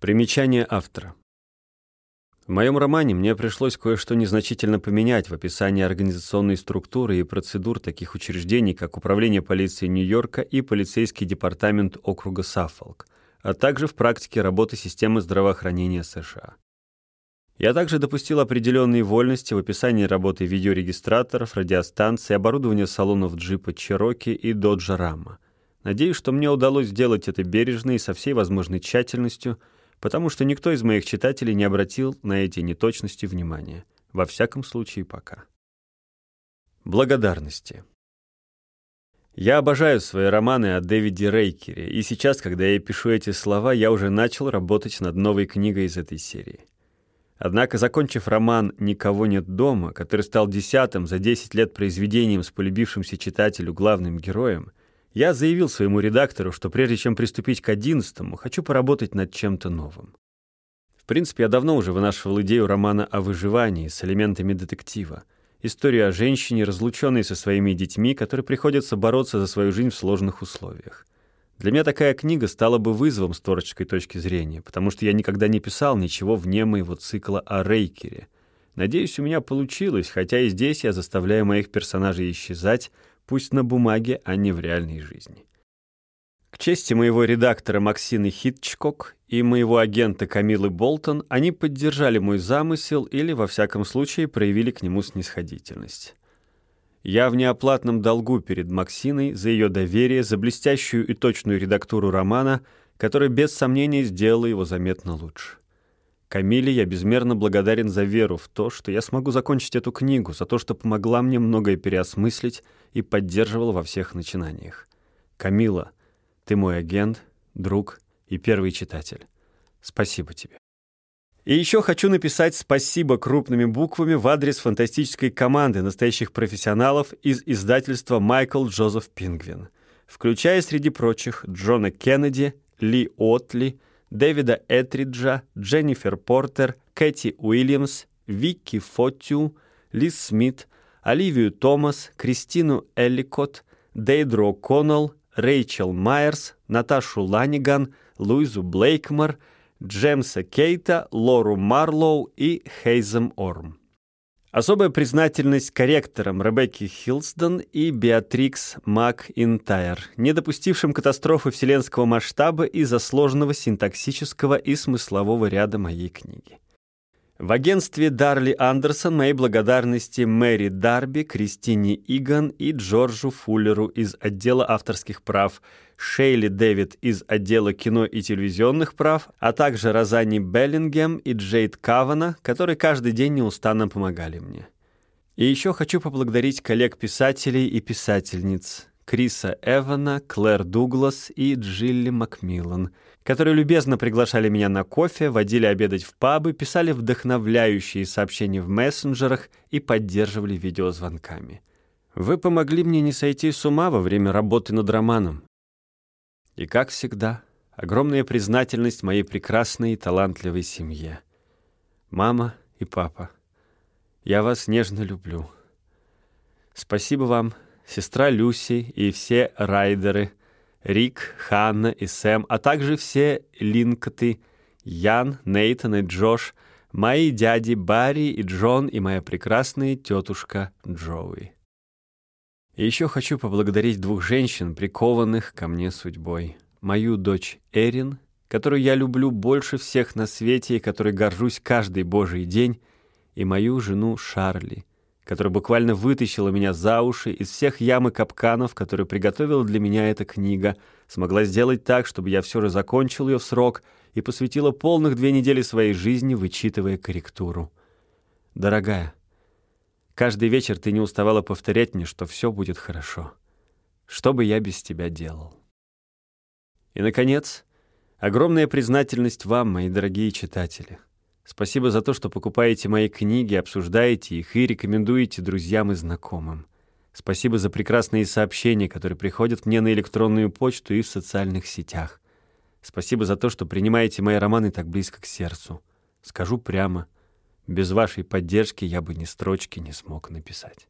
Примечание автора. В моем романе мне пришлось кое-что незначительно поменять в описании организационной структуры и процедур таких учреждений, как Управление полиции Нью-Йорка и полицейский департамент округа Саффолк, а также в практике работы системы здравоохранения США. Я также допустил определенные вольности в описании работы видеорегистраторов, радиостанций, оборудования салонов джипа Чероки и Доджа Рама. Надеюсь, что мне удалось сделать это бережно и со всей возможной тщательностью, потому что никто из моих читателей не обратил на эти неточности внимания. Во всяком случае, пока. Благодарности. Я обожаю свои романы о Дэвиде Рейкере, и сейчас, когда я пишу эти слова, я уже начал работать над новой книгой из этой серии. Однако, закончив роман «Никого нет дома», который стал десятым за 10 лет произведением с полюбившимся читателю главным героем, я заявил своему редактору, что прежде чем приступить к одиннадцатому, хочу поработать над чем-то новым. В принципе, я давно уже вынашивал идею романа о выживании с элементами детектива. Историю о женщине, разлученной со своими детьми, которой приходится бороться за свою жизнь в сложных условиях. Для меня такая книга стала бы вызовом с творческой точки зрения, потому что я никогда не писал ничего вне моего цикла о Рейкере. Надеюсь, у меня получилось, хотя и здесь я заставляю моих персонажей исчезать, пусть на бумаге, а не в реальной жизни. К чести моего редактора Максины Хитчкок и моего агента Камилы Болтон, они поддержали мой замысел или, во всяком случае, проявили к нему снисходительность. Я в неоплатном долгу перед Максиной за ее доверие, за блестящую и точную редактуру романа, которая без сомнения сделала его заметно лучше. Камиле я безмерно благодарен за веру в то, что я смогу закончить эту книгу, за то, что помогла мне многое переосмыслить и поддерживала во всех начинаниях. Камила, ты мой агент, друг и первый читатель. Спасибо тебе. И еще хочу написать спасибо крупными буквами в адрес фантастической команды настоящих профессионалов из издательства «Майкл Джозеф Пингвин», включая среди прочих Джона Кеннеди, Ли Отли, Дэвида Этриджа, Дженнифер Портер, Кэти Уильямс, Вики Фотю, Лиз Смит, Оливию Томас, Кристину Элликот, Дейдро Коннелл, Рэйчел Майерс, Наташу Ланиган, Луизу Блейкмор — Джемса Кейта, Лору Марлоу и Хейзем Орм. Особая признательность корректорам Ребекки Хилсден и Беатрикс МакИнтайр, не допустившим катастрофы вселенского масштаба из-за сложного синтаксического и смыслового ряда моей книги. В агентстве Дарли Андерсон мои благодарности Мэри Дарби, Кристине Иган и Джорджу Фуллеру из отдела авторских прав, Шейли Дэвид из отдела кино и телевизионных прав, а также Розани Беллингем и Джейд Кавана, которые каждый день неустанно помогали мне. И еще хочу поблагодарить коллег-писателей и писательниц Криса Эвана, Клэр Дуглас и Джилли Макмиллан — которые любезно приглашали меня на кофе, водили обедать в пабы, писали вдохновляющие сообщения в мессенджерах и поддерживали видеозвонками. Вы помогли мне не сойти с ума во время работы над романом. И, как всегда, огромная признательность моей прекрасной и талантливой семье. Мама и папа, я вас нежно люблю. Спасибо вам, сестра Люси и все райдеры — Рик, Ханна и Сэм, а также все Линкоты, Ян, Нейтан и Джош, мои дяди Барри и Джон и моя прекрасная тетушка Джоуи. И еще хочу поблагодарить двух женщин, прикованных ко мне судьбой. Мою дочь Эрин, которую я люблю больше всех на свете и которой горжусь каждый божий день, и мою жену Шарли, которая буквально вытащила меня за уши из всех ям и капканов, которые приготовила для меня эта книга, смогла сделать так, чтобы я все же закончил ее в срок и посвятила полных две недели своей жизни, вычитывая корректуру. Дорогая, каждый вечер ты не уставала повторять мне, что все будет хорошо. Что бы я без тебя делал? И, наконец, огромная признательность вам, мои дорогие читатели — Спасибо за то, что покупаете мои книги, обсуждаете их и рекомендуете друзьям и знакомым. Спасибо за прекрасные сообщения, которые приходят мне на электронную почту и в социальных сетях. Спасибо за то, что принимаете мои романы так близко к сердцу. Скажу прямо, без вашей поддержки я бы ни строчки не смог написать.